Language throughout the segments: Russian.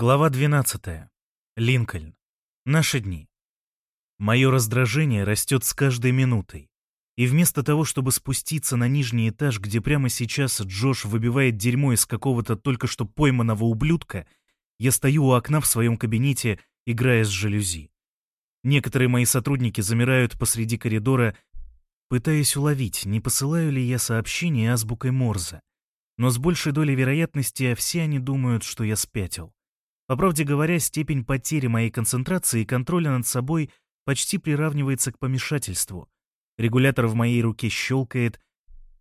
Глава 12. Линкольн. Наши дни. Мое раздражение растет с каждой минутой. И вместо того, чтобы спуститься на нижний этаж, где прямо сейчас Джош выбивает дерьмо из какого-то только что пойманного ублюдка, я стою у окна в своем кабинете, играя с жалюзи. Некоторые мои сотрудники замирают посреди коридора, пытаясь уловить, не посылаю ли я сообщение азбукой Морзе. Но с большей долей вероятности все они думают, что я спятил. По правде говоря, степень потери моей концентрации и контроля над собой почти приравнивается к помешательству. Регулятор в моей руке щелкает,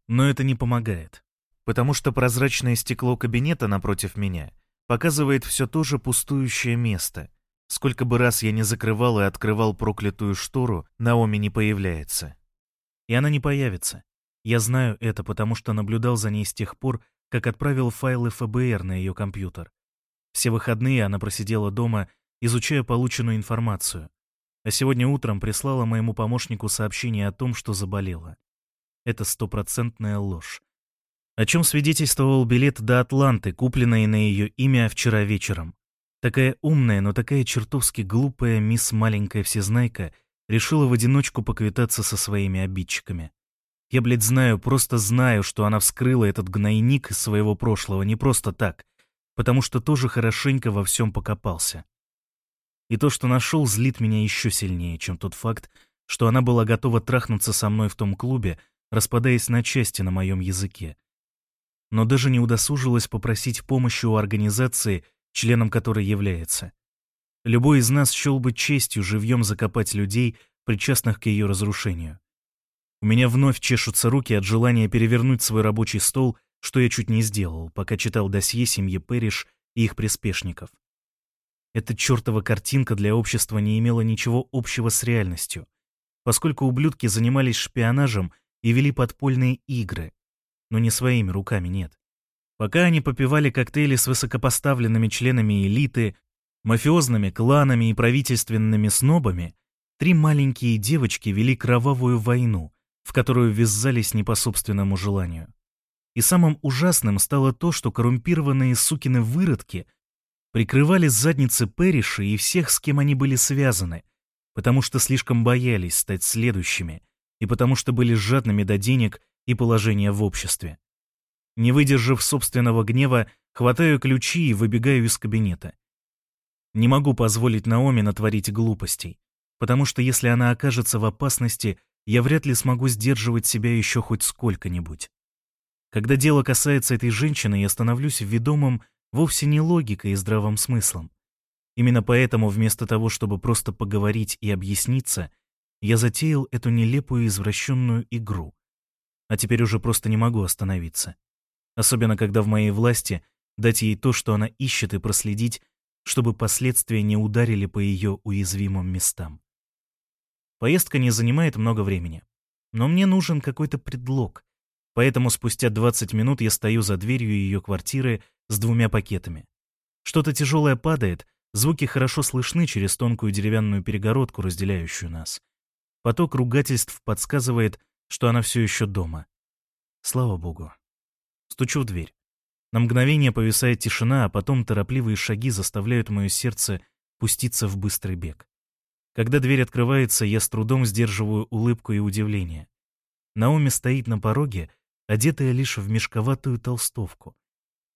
но это не помогает, потому что прозрачное стекло кабинета напротив меня показывает все то же пустующее место. Сколько бы раз я не закрывал и открывал проклятую штору, Наоми не появляется. И она не появится. Я знаю это, потому что наблюдал за ней с тех пор, как отправил файлы ФБР на ее компьютер. Все выходные она просидела дома, изучая полученную информацию. А сегодня утром прислала моему помощнику сообщение о том, что заболела. Это стопроцентная ложь. О чем свидетельствовал билет до Атланты, купленный на ее имя вчера вечером. Такая умная, но такая чертовски глупая мисс Маленькая Всезнайка решила в одиночку поквитаться со своими обидчиками. Я, блядь, знаю, просто знаю, что она вскрыла этот гнойник из своего прошлого не просто так — потому что тоже хорошенько во всем покопался. И то, что нашел, злит меня еще сильнее, чем тот факт, что она была готова трахнуться со мной в том клубе, распадаясь на части на моем языке. Но даже не удосужилась попросить помощи у организации, членом которой является. Любой из нас счел бы честью живьем закопать людей, причастных к ее разрушению. У меня вновь чешутся руки от желания перевернуть свой рабочий стол что я чуть не сделал, пока читал досье семьи Пэриш и их приспешников. Эта чертова картинка для общества не имела ничего общего с реальностью, поскольку ублюдки занимались шпионажем и вели подпольные игры, но не своими руками нет. Пока они попивали коктейли с высокопоставленными членами элиты, мафиозными кланами и правительственными снобами, три маленькие девочки вели кровавую войну, в которую ввязались не по собственному желанию. И самым ужасным стало то, что коррумпированные сукины выродки прикрывали задницы Перриша и всех, с кем они были связаны, потому что слишком боялись стать следующими и потому что были жадными до денег и положения в обществе. Не выдержав собственного гнева, хватаю ключи и выбегаю из кабинета. Не могу позволить Наоми натворить глупостей, потому что если она окажется в опасности, я вряд ли смогу сдерживать себя еще хоть сколько-нибудь. Когда дело касается этой женщины, я становлюсь ведомым вовсе не логикой и здравым смыслом. Именно поэтому вместо того, чтобы просто поговорить и объясниться, я затеял эту нелепую извращенную игру. А теперь уже просто не могу остановиться. Особенно, когда в моей власти дать ей то, что она ищет, и проследить, чтобы последствия не ударили по ее уязвимым местам. Поездка не занимает много времени. Но мне нужен какой-то предлог, Поэтому спустя 20 минут я стою за дверью ее квартиры с двумя пакетами. Что-то тяжелое падает, звуки хорошо слышны через тонкую деревянную перегородку, разделяющую нас. Поток ругательств подсказывает, что она все еще дома. Слава богу. Стучу в дверь. На мгновение повисает тишина, а потом торопливые шаги заставляют мое сердце пуститься в быстрый бег. Когда дверь открывается, я с трудом сдерживаю улыбку и удивление. Наоми стоит на пороге одетая лишь в мешковатую толстовку.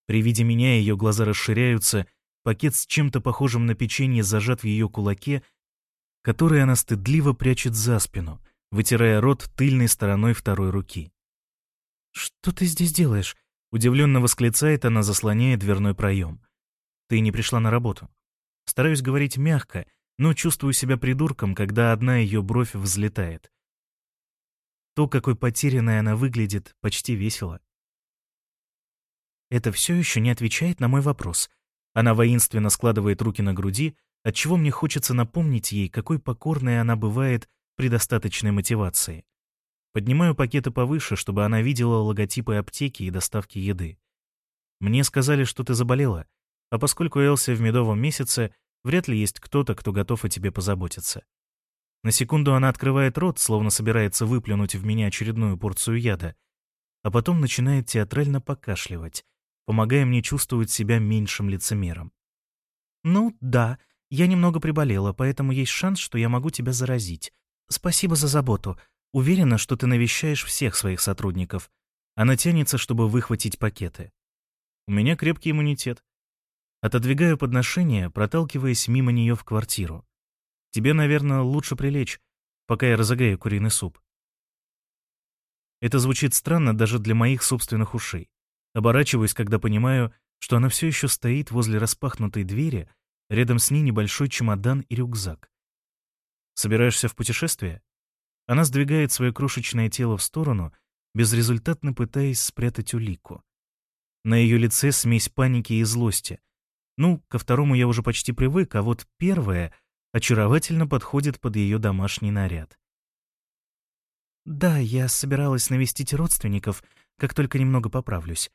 При виде меня ее глаза расширяются, пакет с чем-то похожим на печенье зажат в ее кулаке, который она стыдливо прячет за спину, вытирая рот тыльной стороной второй руки. «Что ты здесь делаешь?» — удивленно восклицает она, заслоняя дверной проем. «Ты не пришла на работу». Стараюсь говорить мягко, но чувствую себя придурком, когда одна ее бровь взлетает. То, какой потерянной она выглядит, почти весело. Это все еще не отвечает на мой вопрос. Она воинственно складывает руки на груди, отчего мне хочется напомнить ей, какой покорной она бывает при достаточной мотивации. Поднимаю пакеты повыше, чтобы она видела логотипы аптеки и доставки еды. Мне сказали, что ты заболела, а поскольку Элси в медовом месяце, вряд ли есть кто-то, кто готов о тебе позаботиться. На секунду она открывает рот, словно собирается выплюнуть в меня очередную порцию яда, а потом начинает театрально покашливать, помогая мне чувствовать себя меньшим лицемером. «Ну, да, я немного приболела, поэтому есть шанс, что я могу тебя заразить. Спасибо за заботу. Уверена, что ты навещаешь всех своих сотрудников». Она тянется, чтобы выхватить пакеты. У меня крепкий иммунитет. Отодвигаю подношение, проталкиваясь мимо нее в квартиру. Тебе, наверное, лучше прилечь, пока я разогрею куриный суп. Это звучит странно даже для моих собственных ушей. Оборачиваюсь, когда понимаю, что она все еще стоит возле распахнутой двери, рядом с ней небольшой чемодан и рюкзак. «Собираешься в путешествие?» Она сдвигает свое крошечное тело в сторону, безрезультатно пытаясь спрятать улику. На ее лице смесь паники и злости. Ну, ко второму я уже почти привык, а вот первое очаровательно подходит под ее домашний наряд. «Да, я собиралась навестить родственников, как только немного поправлюсь.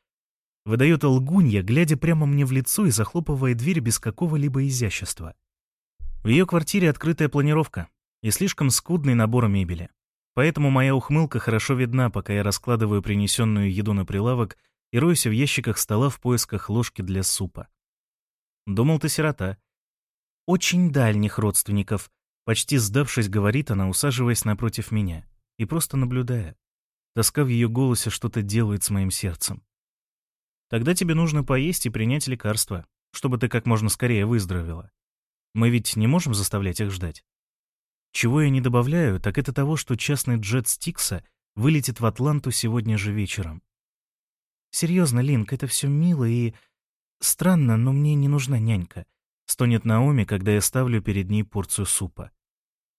Выдает лгунья, глядя прямо мне в лицо и захлопывая дверь без какого-либо изящества. В ее квартире открытая планировка и слишком скудный набор мебели. Поэтому моя ухмылка хорошо видна, пока я раскладываю принесенную еду на прилавок и роюсь в ящиках стола в поисках ложки для супа. Думал, ты сирота. Очень дальних родственников, почти сдавшись, говорит она, усаживаясь напротив меня и просто наблюдая. Тоска в ее голосе что-то делает с моим сердцем. Тогда тебе нужно поесть и принять лекарства, чтобы ты как можно скорее выздоровела. Мы ведь не можем заставлять их ждать. Чего я не добавляю, так это того, что частный джет Стикса вылетит в Атланту сегодня же вечером. Серьезно, Линк, это все мило и... Странно, но мне не нужна нянька. Стонет Наоми, когда я ставлю перед ней порцию супа.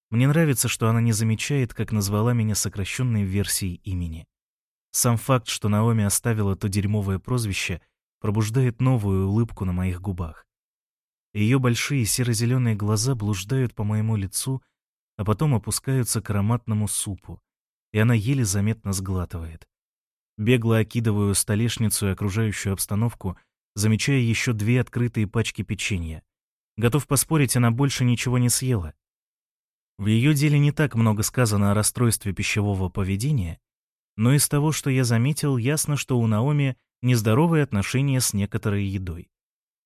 Мне нравится, что она не замечает, как назвала меня сокращенной версией имени. Сам факт, что Наоми оставила то дерьмовое прозвище, пробуждает новую улыбку на моих губах. Ее большие серо-зеленые глаза блуждают по моему лицу, а потом опускаются к ароматному супу, и она еле заметно сглатывает. Бегло окидываю столешницу и окружающую обстановку, замечая еще две открытые пачки печенья. Готов поспорить, она больше ничего не съела. В ее деле не так много сказано о расстройстве пищевого поведения, но из того, что я заметил, ясно, что у Наоми нездоровые отношения с некоторой едой.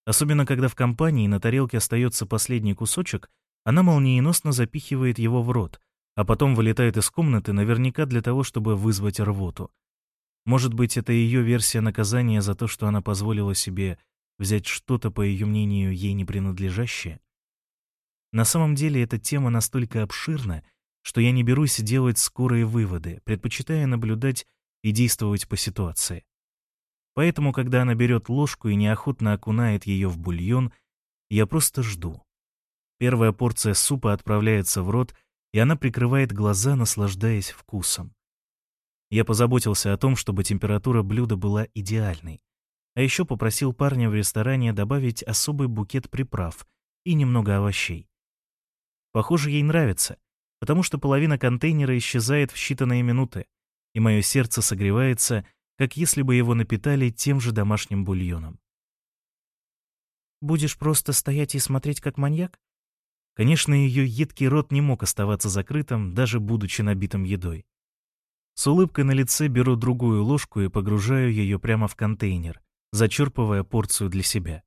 Особенно, когда в компании на тарелке остается последний кусочек, она молниеносно запихивает его в рот, а потом вылетает из комнаты наверняка для того, чтобы вызвать рвоту. Может быть, это ее версия наказания за то, что она позволила себе взять что-то, по ее мнению, ей не принадлежащее? На самом деле эта тема настолько обширна, что я не берусь делать скорые выводы, предпочитая наблюдать и действовать по ситуации. Поэтому, когда она берет ложку и неохотно окунает ее в бульон, я просто жду. Первая порция супа отправляется в рот, и она прикрывает глаза, наслаждаясь вкусом. Я позаботился о том, чтобы температура блюда была идеальной. А еще попросил парня в ресторане добавить особый букет приправ и немного овощей. Похоже, ей нравится — потому что половина контейнера исчезает в считанные минуты, и мое сердце согревается, как если бы его напитали тем же домашним бульоном. «Будешь просто стоять и смотреть, как маньяк?» Конечно, ее едкий рот не мог оставаться закрытым, даже будучи набитым едой. С улыбкой на лице беру другую ложку и погружаю ее прямо в контейнер, зачерпывая порцию для себя.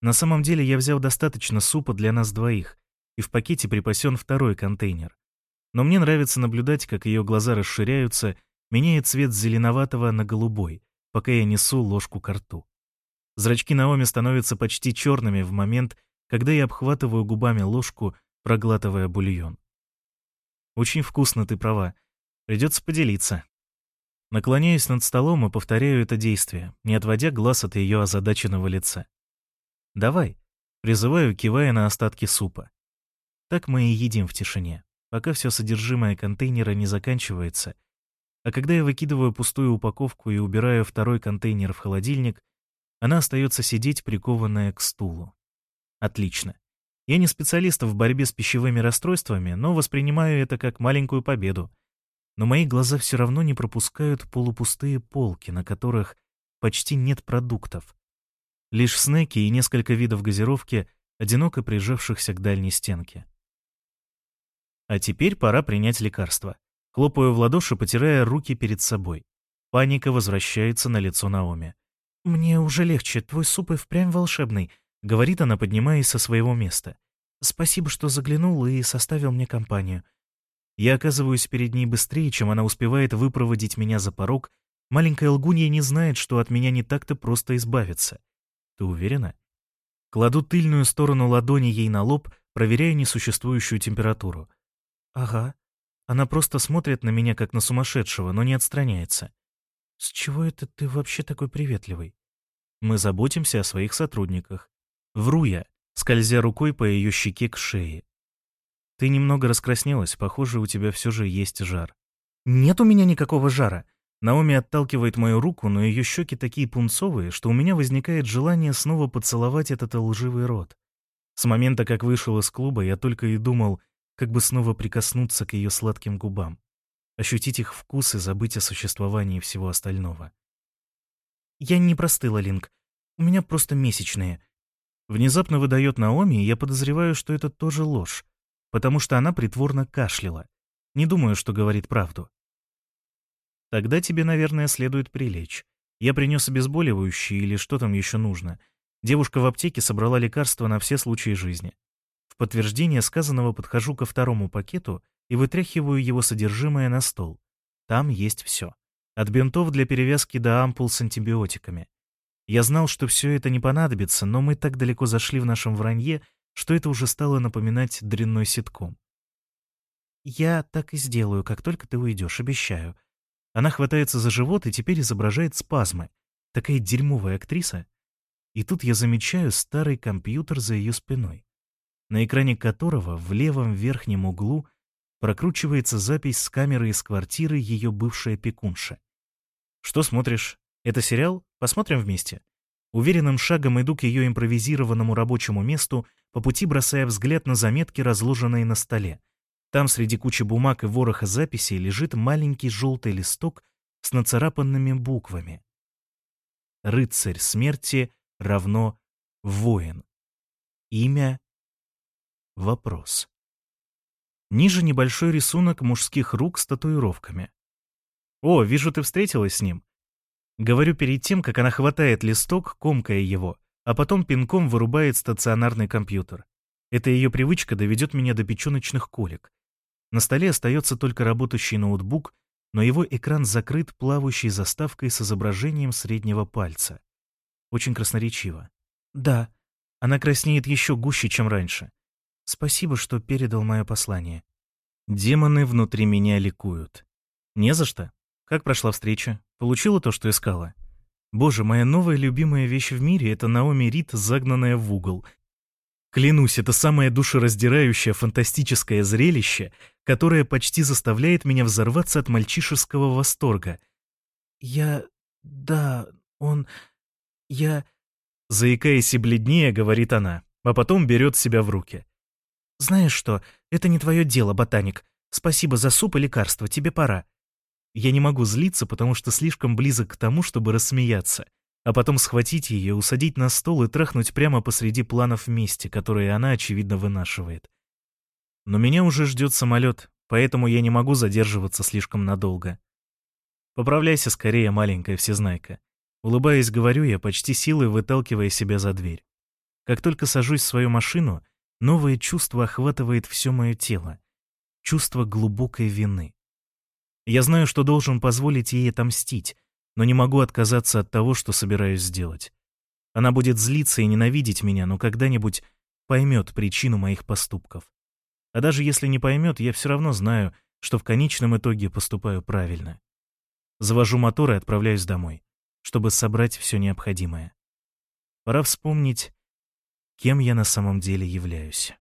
На самом деле я взял достаточно супа для нас двоих, и в пакете припасен второй контейнер. Но мне нравится наблюдать, как ее глаза расширяются, меняя цвет с зеленоватого на голубой, пока я несу ложку к рту. Зрачки Наоми становятся почти черными в момент, когда я обхватываю губами ложку, проглатывая бульон. «Очень вкусно, ты права. Придется поделиться». Наклоняюсь над столом и повторяю это действие, не отводя глаз от ее озадаченного лица. «Давай», — призываю, кивая на остатки супа. Так мы и едим в тишине пока все содержимое контейнера не заканчивается, а когда я выкидываю пустую упаковку и убираю второй контейнер в холодильник, она остается сидеть, прикованная к стулу. Отлично. Я не специалист в борьбе с пищевыми расстройствами, но воспринимаю это как маленькую победу. Но мои глаза все равно не пропускают полупустые полки, на которых почти нет продуктов. Лишь снеки и несколько видов газировки, одиноко прижавшихся к дальней стенке. А теперь пора принять лекарство. Хлопаю в ладоши, потирая руки перед собой. Паника возвращается на лицо Наоми. «Мне уже легче, твой суп и впрямь волшебный. Говорит она, поднимаясь со своего места. Спасибо, что заглянул и составил мне компанию. Я оказываюсь перед ней быстрее, чем она успевает выпроводить меня за порог. Маленькая лгунья не знает, что от меня не так-то просто избавиться. Ты уверена? Кладу тыльную сторону ладони ей на лоб, проверяя несуществующую температуру. Ага. Она просто смотрит на меня, как на сумасшедшего, но не отстраняется. С чего это ты вообще такой приветливый? Мы заботимся о своих сотрудниках. Вру я, скользя рукой по ее щеке к шее. Ты немного раскраснелась, похоже, у тебя все же есть жар. Нет у меня никакого жара. Наоми отталкивает мою руку, но ее щеки такие пунцовые, что у меня возникает желание снова поцеловать этот лживый рот. С момента, как вышел из клуба, я только и думал, как бы снова прикоснуться к ее сладким губам, ощутить их вкус и забыть о существовании всего остального. «Я не простыла, Линк. У меня просто месячные. Внезапно выдает Наоми, и я подозреваю, что это тоже ложь, потому что она притворно кашляла. Не думаю, что говорит правду. Тогда тебе, наверное, следует прилечь. Я принес обезболивающие или что там еще нужно. Девушка в аптеке собрала лекарства на все случаи жизни. В подтверждение сказанного подхожу ко второму пакету и вытряхиваю его содержимое на стол. Там есть все. От бинтов для перевязки до ампул с антибиотиками. Я знал, что все это не понадобится, но мы так далеко зашли в нашем вранье, что это уже стало напоминать дрянной ситком. «Я так и сделаю, как только ты уйдешь, обещаю». Она хватается за живот и теперь изображает спазмы. Такая дерьмовая актриса. И тут я замечаю старый компьютер за ее спиной, на экране которого в левом верхнем углу прокручивается запись с камеры из квартиры ее бывшей опекунши. «Что смотришь? Это сериал? Посмотрим вместе. Уверенным шагом иду к ее импровизированному рабочему месту, по пути бросая взгляд на заметки, разложенные на столе. Там среди кучи бумаг и вороха записей лежит маленький желтый листок с нацарапанными буквами. «Рыцарь смерти равно воин». Имя — вопрос. Ниже небольшой рисунок мужских рук с татуировками. «О, вижу, ты встретилась с ним. Говорю перед тем, как она хватает листок, комкая его, а потом пинком вырубает стационарный компьютер. Эта ее привычка доведет меня до печеночных колик. На столе остается только работающий ноутбук, но его экран закрыт плавающей заставкой с изображением среднего пальца. Очень красноречиво. Да, она краснеет еще гуще, чем раньше. Спасибо, что передал мое послание. Демоны внутри меня ликуют. Не за что. Как прошла встреча? Получила то, что искала? Боже, моя новая любимая вещь в мире — это Наоми Рид, загнанная в угол. Клянусь, это самое душераздирающее фантастическое зрелище, которое почти заставляет меня взорваться от мальчишеского восторга. «Я... да, он... я...» Заикаясь и бледнее, говорит она, а потом берет себя в руки. «Знаешь что, это не твое дело, ботаник. Спасибо за суп и лекарство, тебе пора. Я не могу злиться, потому что слишком близок к тому, чтобы рассмеяться, а потом схватить ее, усадить на стол и трахнуть прямо посреди планов мести, которые она, очевидно, вынашивает. Но меня уже ждет самолет, поэтому я не могу задерживаться слишком надолго. Поправляйся скорее, маленькая всезнайка. Улыбаясь, говорю я, почти силой выталкивая себя за дверь. Как только сажусь в свою машину, новое чувство охватывает все мое тело. Чувство глубокой вины. Я знаю, что должен позволить ей отомстить, но не могу отказаться от того, что собираюсь сделать. Она будет злиться и ненавидеть меня, но когда-нибудь поймет причину моих поступков. А даже если не поймет, я все равно знаю, что в конечном итоге поступаю правильно. Завожу мотор и отправляюсь домой, чтобы собрать все необходимое. Пора вспомнить, кем я на самом деле являюсь.